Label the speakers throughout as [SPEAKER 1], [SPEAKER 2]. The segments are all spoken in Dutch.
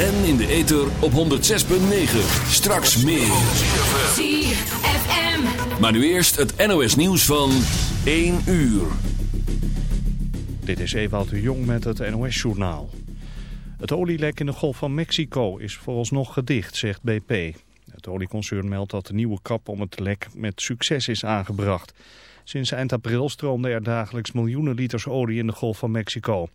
[SPEAKER 1] En in de ether op 106.9. Straks meer.
[SPEAKER 2] ZFM.
[SPEAKER 1] Maar nu eerst het NOS nieuws van 1 uur.
[SPEAKER 3] Dit is Ewout de Jong met het NOS-journaal. Het olielek in de Golf van Mexico is vooralsnog gedicht, zegt BP. Het olieconcern meldt dat de nieuwe kap om het lek met succes is aangebracht. Sinds eind april stroomden er dagelijks miljoenen liters olie in de Golf van Mexico.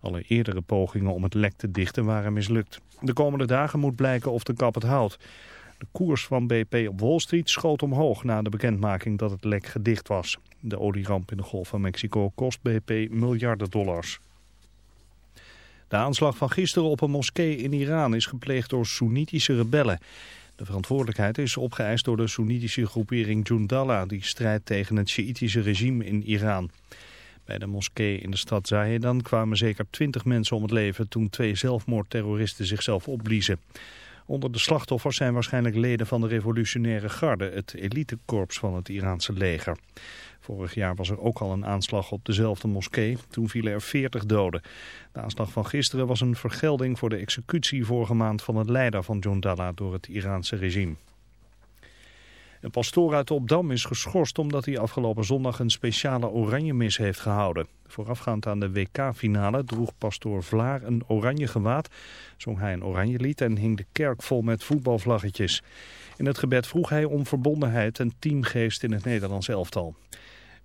[SPEAKER 3] Alle eerdere pogingen om het lek te dichten waren mislukt. De komende dagen moet blijken of de kap het houdt. De koers van BP op Wall Street schoot omhoog na de bekendmaking dat het lek gedicht was. De olieramp in de Golf van Mexico kost BP miljarden dollars. De aanslag van gisteren op een moskee in Iran is gepleegd door Soenitische rebellen. De verantwoordelijkheid is opgeëist door de Soenitische groepering Jundallah... die strijdt tegen het Sjiitische regime in Iran. Bij de moskee in de stad Zahedan kwamen zeker twintig mensen om het leven... toen twee zelfmoordterroristen zichzelf opbliezen. Onder de slachtoffers zijn waarschijnlijk leden van de revolutionaire garde... het elitekorps van het Iraanse leger. Vorig jaar was er ook al een aanslag op dezelfde moskee. Toen vielen er 40 doden. De aanslag van gisteren was een vergelding voor de executie vorige maand van het leider van John Dalla door het Iraanse regime. Een pastoor uit Opdam is geschorst omdat hij afgelopen zondag een speciale oranje mis heeft gehouden. Voorafgaand aan de WK-finale droeg pastoor Vlaar een oranje gewaad, zong hij een oranje lied en hing de kerk vol met voetbalvlaggetjes. In het gebed vroeg hij om verbondenheid en teamgeest in het Nederlands elftal.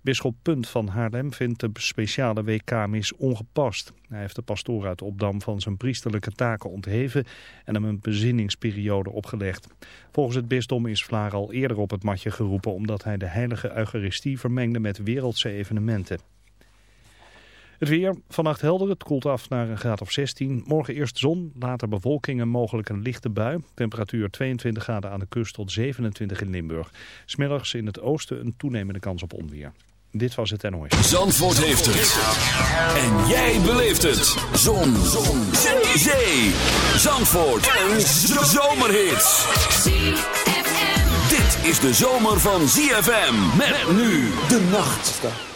[SPEAKER 3] Bisschop Punt van Haarlem vindt de speciale WK-mis ongepast. Hij heeft de pastoor uit Opdam van zijn priesterlijke taken ontheven en hem een bezinningsperiode opgelegd. Volgens het bisdom is Vlaar al eerder op het matje geroepen omdat hij de heilige eucharistie vermengde met wereldse evenementen. Het weer, vannacht helder, het koelt af naar een graad of 16. Morgen eerst zon, later bewolking en mogelijk een lichte bui. Temperatuur 22 graden aan de kust tot 27 in Limburg. Smiddags in het oosten een toenemende kans op onweer. Dit was het NOS.
[SPEAKER 1] Zandvoort heeft het. En jij beleeft het. Zon. Zon. Zee. Zee. Zandvoort. Een zomerhit. Dit is de zomer van ZFM. Met nu de nacht.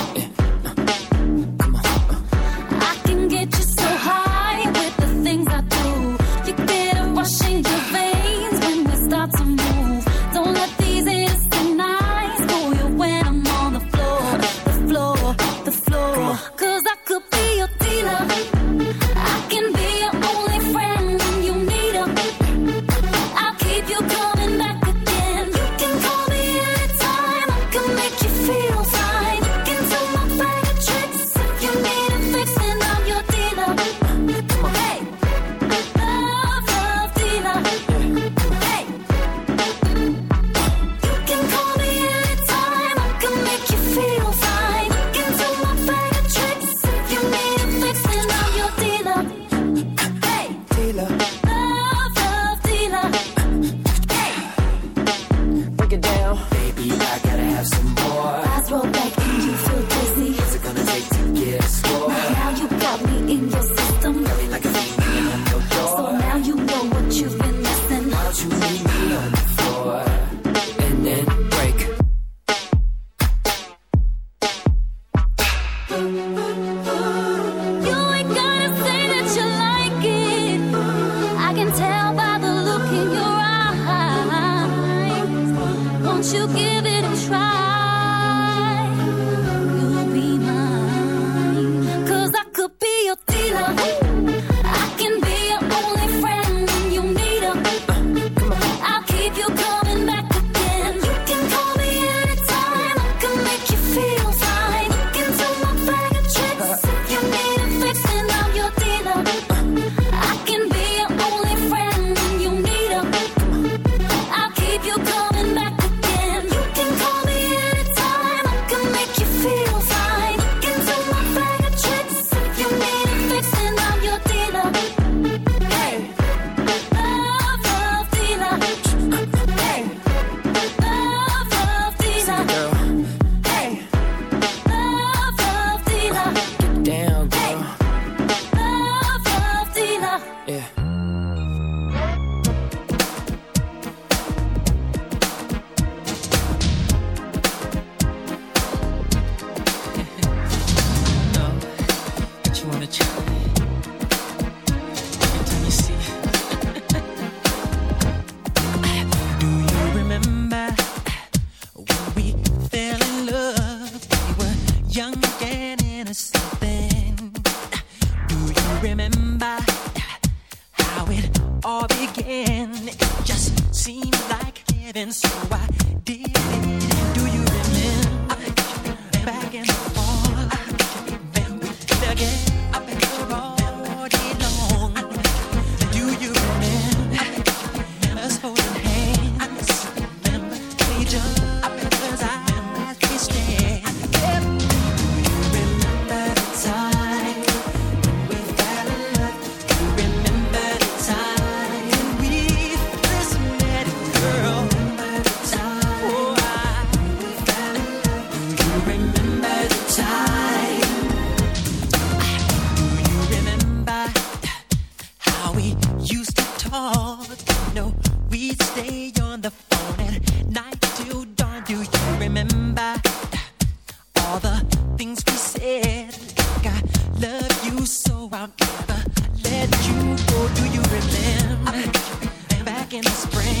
[SPEAKER 4] in the
[SPEAKER 2] spring.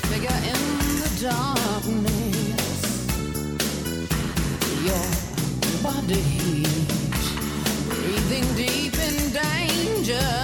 [SPEAKER 5] figure in the darkness. Your body breathing deep in danger.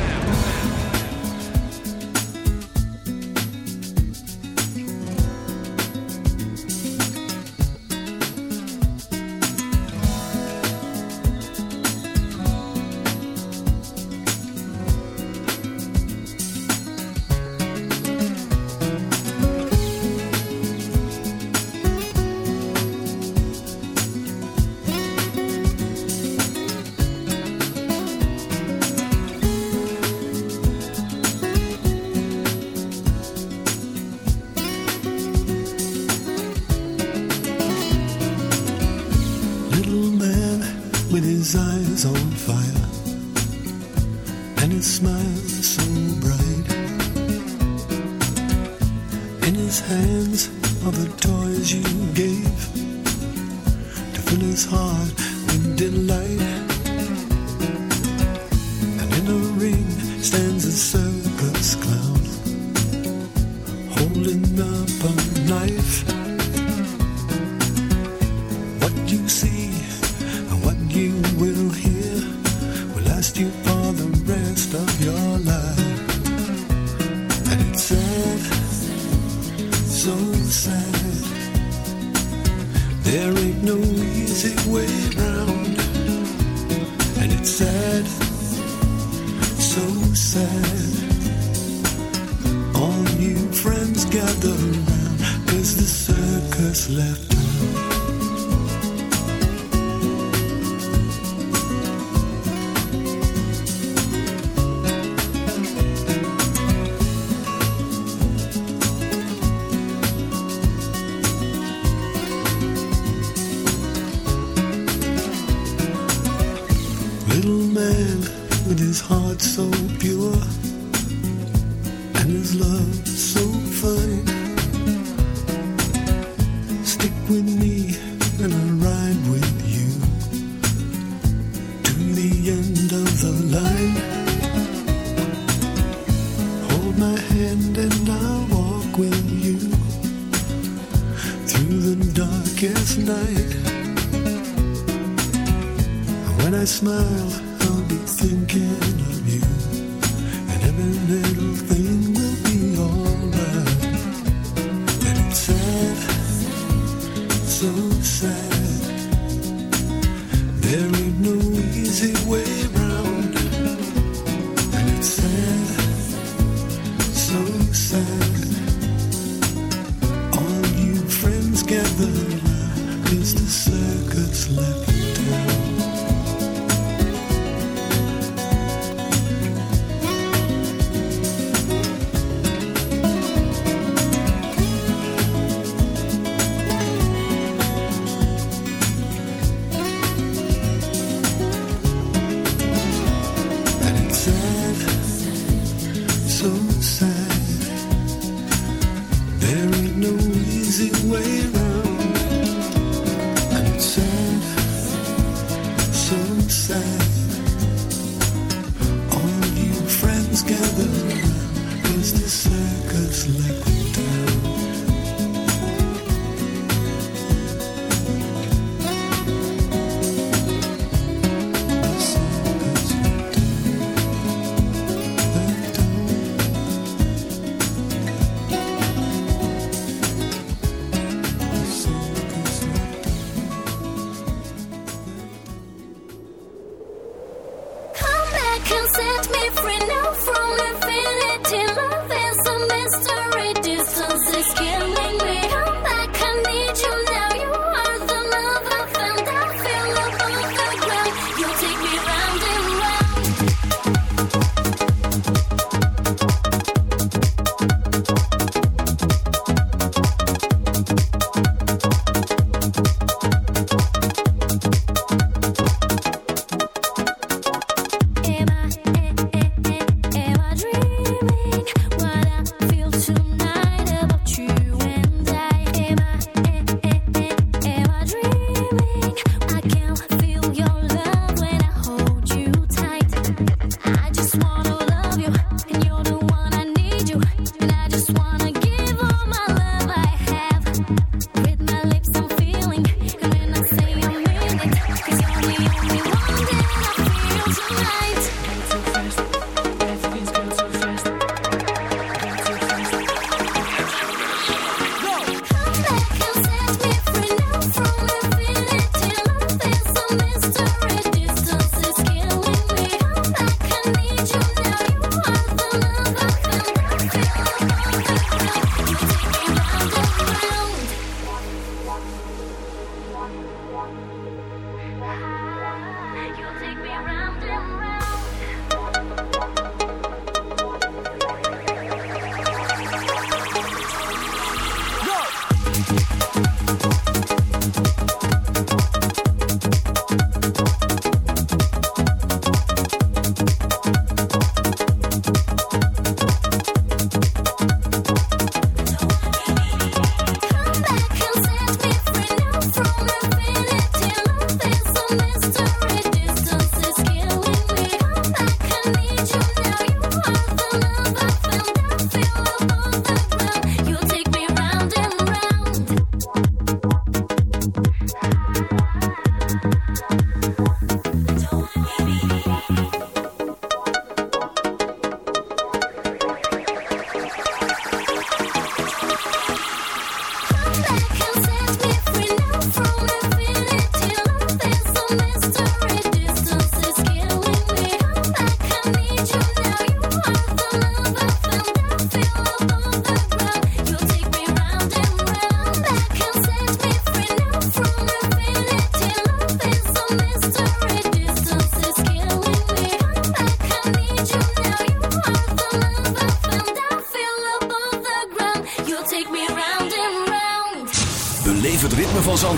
[SPEAKER 6] circus clown holding up a knife. What you see. that's left.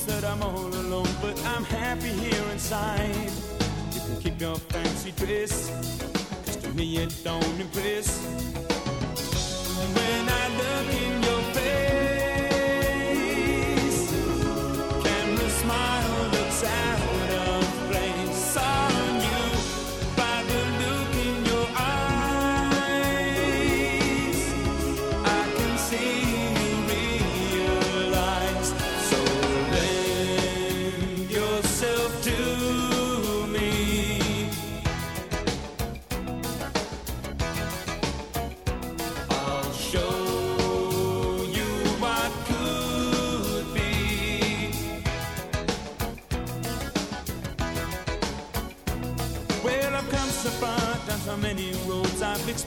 [SPEAKER 7] seems that I'm all alone, but I'm happy here inside. You can keep your fancy dress, cause to me it don't impress. When I look in your face, camera smile looks sad.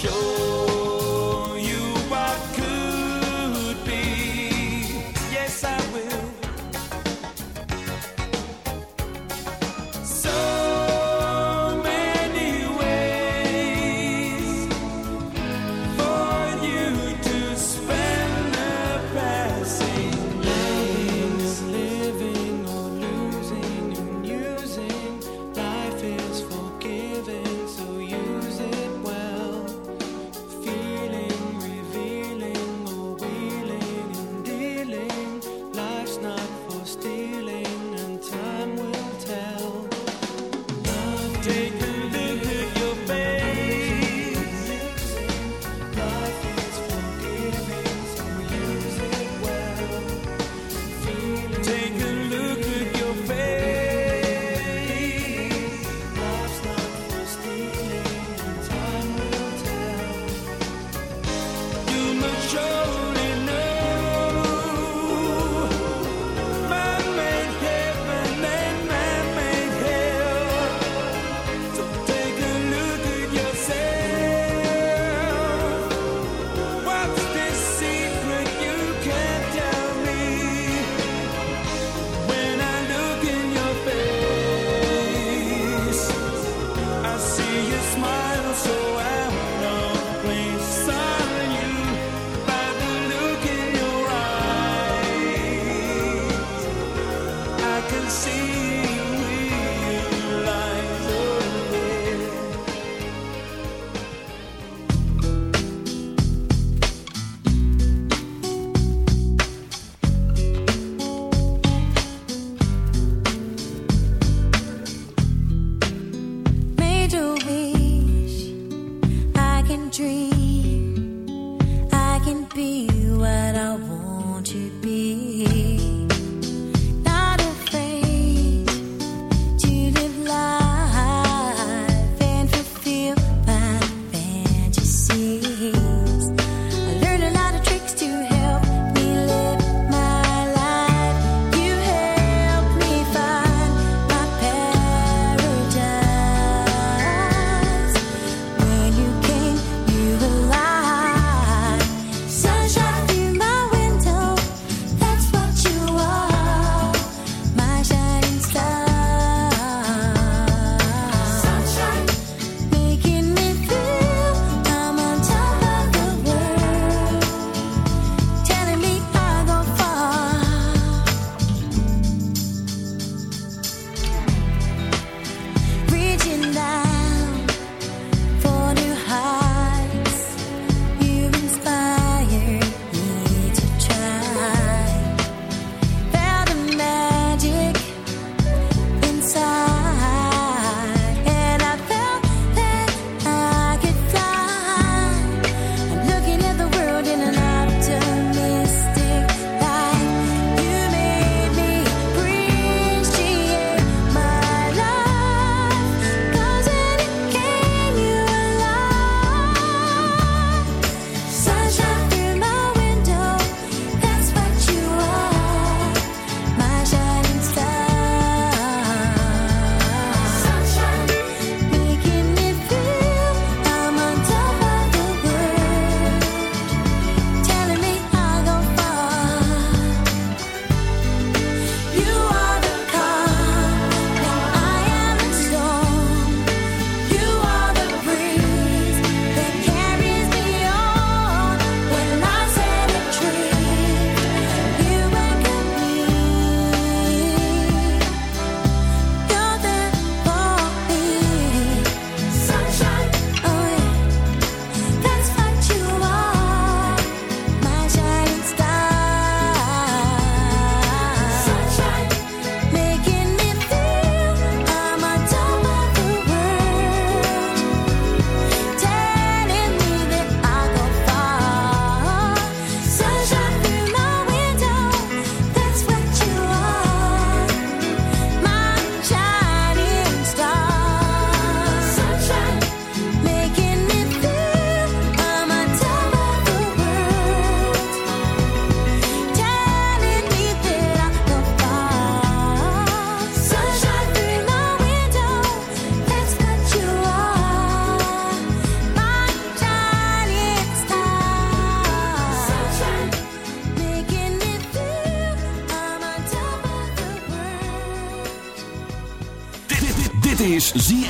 [SPEAKER 7] show.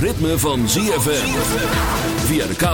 [SPEAKER 8] Ritme van ZFM. Via de kabel